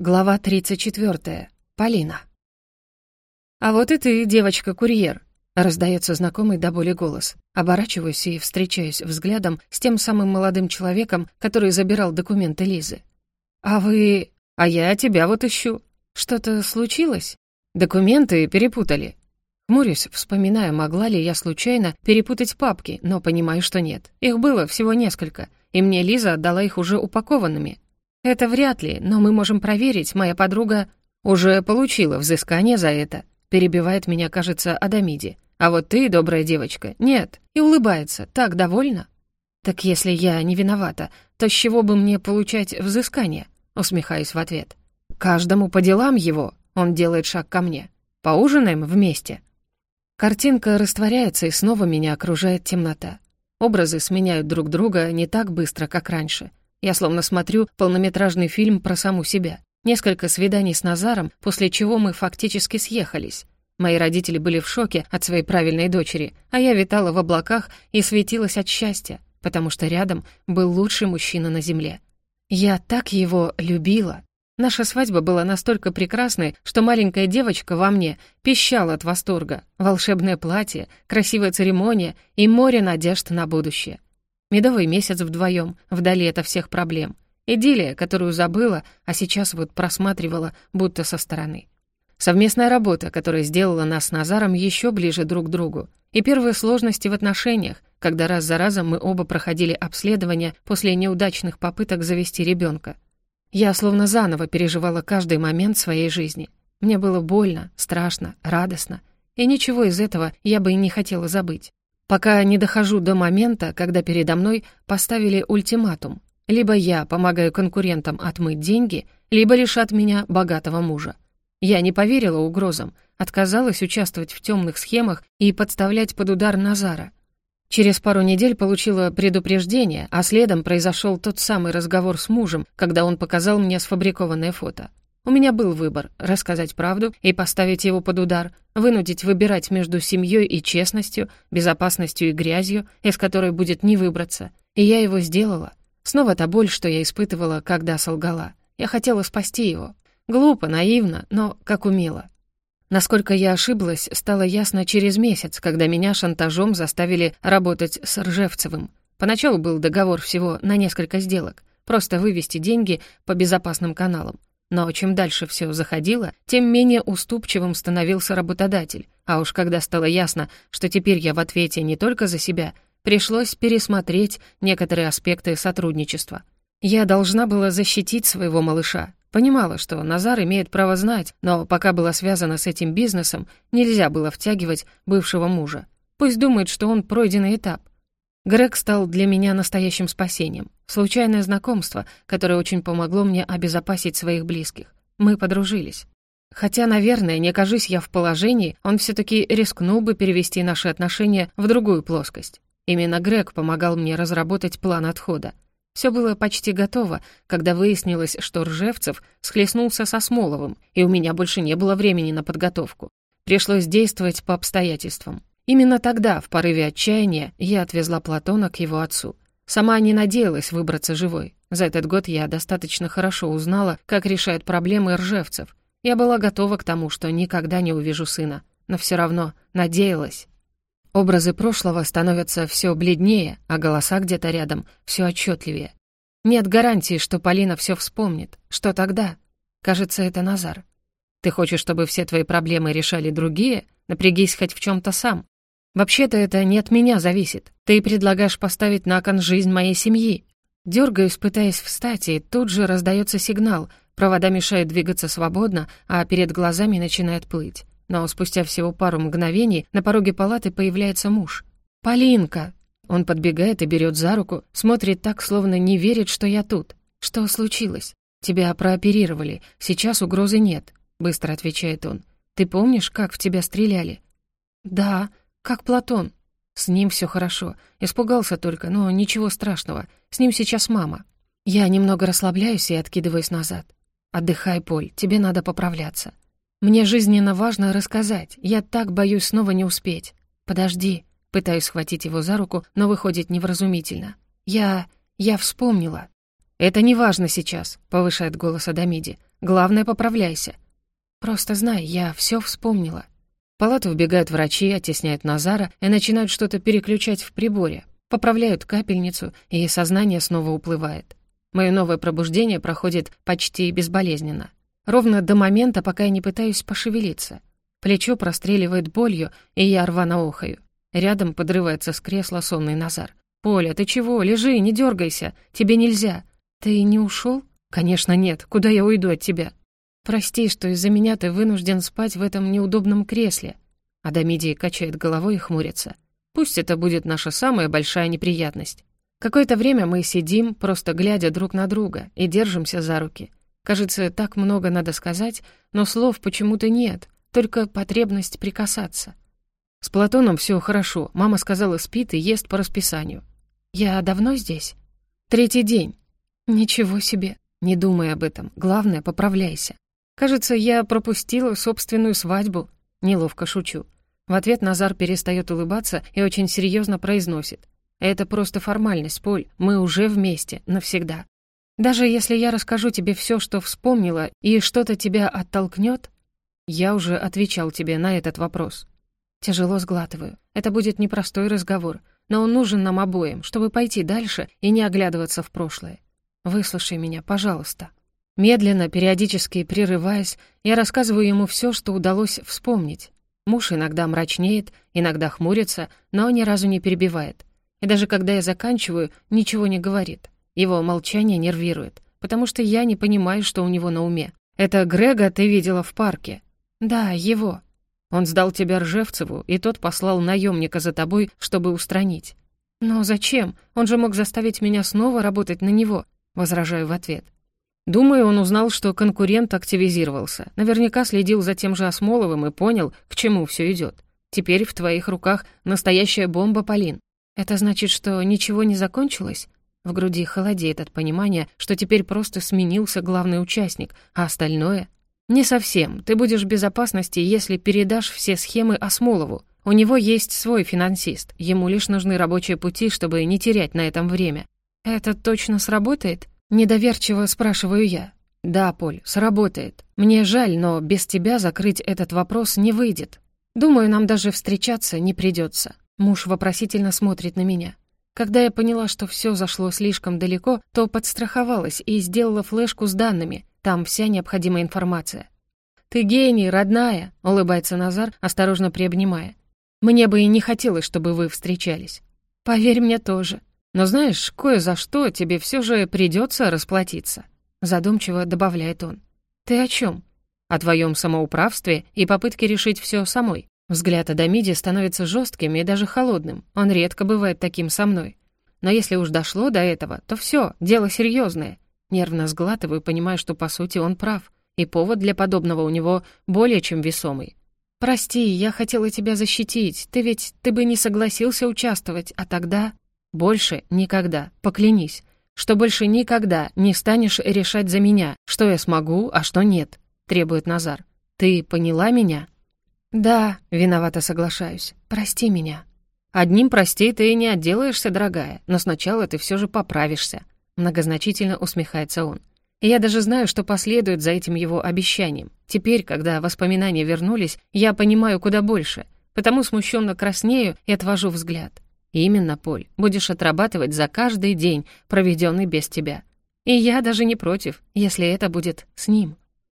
Глава 34. Полина. «А вот и ты, девочка-курьер», — раздается знакомый до боли голос. Оборачиваюсь и встречаюсь взглядом с тем самым молодым человеком, который забирал документы Лизы. «А вы... А я тебя вот ищу. Что-то случилось? Документы перепутали». Хмурюсь, вспоминая, могла ли я случайно перепутать папки, но понимаю, что нет. Их было всего несколько, и мне Лиза отдала их уже упакованными. «Это вряд ли, но мы можем проверить. Моя подруга уже получила взыскание за это», перебивает меня, кажется, Адамиди. «А вот ты, добрая девочка, нет». И улыбается. «Так довольна?» «Так если я не виновата, то с чего бы мне получать взыскание?» Усмехаюсь в ответ. «Каждому по делам его», он делает шаг ко мне. «Поужинаем вместе». Картинка растворяется, и снова меня окружает темнота. Образы сменяют друг друга не так быстро, как раньше. Я словно смотрю полнометражный фильм про саму себя. Несколько свиданий с Назаром, после чего мы фактически съехались. Мои родители были в шоке от своей правильной дочери, а я витала в облаках и светилась от счастья, потому что рядом был лучший мужчина на земле. Я так его любила. Наша свадьба была настолько прекрасной, что маленькая девочка во мне пищала от восторга. Волшебное платье, красивая церемония и море надежд на будущее. Медовый месяц вдвоем, вдали от всех проблем. Идиллия, которую забыла, а сейчас вот просматривала, будто со стороны. Совместная работа, которая сделала нас с Назаром еще ближе друг к другу. И первые сложности в отношениях, когда раз за разом мы оба проходили обследование после неудачных попыток завести ребенка. Я словно заново переживала каждый момент своей жизни. Мне было больно, страшно, радостно. И ничего из этого я бы и не хотела забыть пока не дохожу до момента, когда передо мной поставили ультиматум. Либо я помогаю конкурентам отмыть деньги, либо лишат меня богатого мужа. Я не поверила угрозам, отказалась участвовать в темных схемах и подставлять под удар Назара. Через пару недель получила предупреждение, а следом произошел тот самый разговор с мужем, когда он показал мне сфабрикованное фото. У меня был выбор — рассказать правду и поставить его под удар, вынудить выбирать между семьей и честностью, безопасностью и грязью, из которой будет не выбраться. И я его сделала. Снова та боль, что я испытывала, когда солгала. Я хотела спасти его. Глупо, наивно, но как умела. Насколько я ошиблась, стало ясно через месяц, когда меня шантажом заставили работать с Ржевцевым. Поначалу был договор всего на несколько сделок, просто вывести деньги по безопасным каналам. Но чем дальше все заходило, тем менее уступчивым становился работодатель. А уж когда стало ясно, что теперь я в ответе не только за себя, пришлось пересмотреть некоторые аспекты сотрудничества. Я должна была защитить своего малыша. Понимала, что Назар имеет право знать, но пока была связана с этим бизнесом, нельзя было втягивать бывшего мужа. Пусть думает, что он пройденный этап. Грег стал для меня настоящим спасением. Случайное знакомство, которое очень помогло мне обезопасить своих близких. Мы подружились. Хотя, наверное, не окажись я в положении, он все таки рискнул бы перевести наши отношения в другую плоскость. Именно Грег помогал мне разработать план отхода. Все было почти готово, когда выяснилось, что Ржевцев схлестнулся со Смоловым, и у меня больше не было времени на подготовку. Пришлось действовать по обстоятельствам. Именно тогда, в порыве отчаяния, я отвезла Платона к его отцу. Сама не надеялась выбраться живой. За этот год я достаточно хорошо узнала, как решают проблемы ржевцев. Я была готова к тому, что никогда не увижу сына, но все равно надеялась. Образы прошлого становятся все бледнее, а голоса где-то рядом все отчетливее. Нет гарантии, что Полина все вспомнит. Что тогда? Кажется, это Назар. Ты хочешь, чтобы все твои проблемы решали другие? Напрягись хоть в чем то сам. Вообще-то это не от меня зависит. Ты предлагаешь поставить на кон жизнь моей семьи. Дергаюсь, пытаясь встать, и тут же раздается сигнал. Провода мешают двигаться свободно, а перед глазами начинает плыть. Но спустя всего пару мгновений на пороге палаты появляется муж. «Полинка!» Он подбегает и берет за руку, смотрит так, словно не верит, что я тут. «Что случилось? Тебя прооперировали, сейчас угрозы нет», — быстро отвечает он. «Ты помнишь, как в тебя стреляли?» «Да», «Как Платон?» «С ним все хорошо. Испугался только, но ничего страшного. С ним сейчас мама». Я немного расслабляюсь и откидываюсь назад. «Отдыхай, Поль, тебе надо поправляться. Мне жизненно важно рассказать. Я так боюсь снова не успеть. Подожди». Пытаюсь схватить его за руку, но выходит невразумительно. «Я... я вспомнила». «Это не важно сейчас», — повышает голос Адамиди. Главное, поправляйся. Просто знай, я все вспомнила. Палату вбегают врачи, оттесняют Назара и начинают что-то переключать в приборе. Поправляют капельницу, и сознание снова уплывает. Мое новое пробуждение проходит почти безболезненно. Ровно до момента, пока я не пытаюсь пошевелиться. Плечо простреливает болью, и я рвано охаю. Рядом подрывается с кресла сонный Назар. «Поля, ты чего? Лежи, не дергайся. Тебе нельзя. Ты не ушел? «Конечно нет. Куда я уйду от тебя?» «Прости, что из-за меня ты вынужден спать в этом неудобном кресле». Адамидий качает головой и хмурится. «Пусть это будет наша самая большая неприятность. Какое-то время мы сидим, просто глядя друг на друга, и держимся за руки. Кажется, так много надо сказать, но слов почему-то нет, только потребность прикасаться. С Платоном все хорошо, мама сказала, спит и ест по расписанию. Я давно здесь? Третий день. Ничего себе. Не думай об этом. Главное, поправляйся. Кажется, я пропустила собственную свадьбу. Неловко шучу. В ответ Назар перестает улыбаться и очень серьезно произносит. «Это просто формальность, Поль. Мы уже вместе, навсегда. Даже если я расскажу тебе все, что вспомнила, и что-то тебя оттолкнет, я уже отвечал тебе на этот вопрос. Тяжело сглатываю. Это будет непростой разговор, но он нужен нам обоим, чтобы пойти дальше и не оглядываться в прошлое. Выслушай меня, пожалуйста». Медленно, периодически прерываясь, я рассказываю ему все, что удалось вспомнить. Муж иногда мрачнеет, иногда хмурится, но ни разу не перебивает. И даже когда я заканчиваю, ничего не говорит. Его молчание нервирует, потому что я не понимаю, что у него на уме. «Это Грега ты видела в парке?» «Да, его». «Он сдал тебя Ржевцеву, и тот послал наемника за тобой, чтобы устранить». «Но зачем? Он же мог заставить меня снова работать на него», — возражаю в ответ. Думаю, он узнал, что конкурент активизировался. Наверняка следил за тем же Осмоловым и понял, к чему все идет. Теперь в твоих руках настоящая бомба, Полин. Это значит, что ничего не закончилось? В груди холодеет от понимания, что теперь просто сменился главный участник, а остальное... Не совсем. Ты будешь в безопасности, если передашь все схемы Осмолову. У него есть свой финансист. Ему лишь нужны рабочие пути, чтобы не терять на этом время. Это точно сработает? Недоверчиво спрашиваю я. «Да, Поль, сработает. Мне жаль, но без тебя закрыть этот вопрос не выйдет. Думаю, нам даже встречаться не придется. Муж вопросительно смотрит на меня. Когда я поняла, что все зашло слишком далеко, то подстраховалась и сделала флешку с данными. Там вся необходимая информация. «Ты гений, родная!» — улыбается Назар, осторожно приобнимая. «Мне бы и не хотелось, чтобы вы встречались. Поверь мне тоже. Но знаешь, кое за что тебе все же придется расплатиться», — задумчиво добавляет он. «Ты о чем? О твоем самоуправстве и попытке решить все самой». Взгляд Адамиди становится жестким и даже холодным. Он редко бывает таким со мной. Но если уж дошло до этого, то все, дело серьезное. Нервно сглатываю, понимая, что, по сути, он прав, и повод для подобного у него более чем весомый. «Прости, я хотела тебя защитить. Ты ведь... ты бы не согласился участвовать, а тогда...» Больше никогда, поклянись, что больше никогда не станешь решать за меня, что я смогу, а что нет, требует Назар. Ты поняла меня? Да, виновато соглашаюсь. Прости меня. Одним прости ты и не отделаешься, дорогая, но сначала ты все же поправишься. Многозначительно усмехается он. И я даже знаю, что последует за этим его обещанием. Теперь, когда воспоминания вернулись, я понимаю куда больше, потому смущенно краснею и отвожу взгляд. Именно, Поль, будешь отрабатывать за каждый день, проведенный без тебя. И я даже не против, если это будет с ним.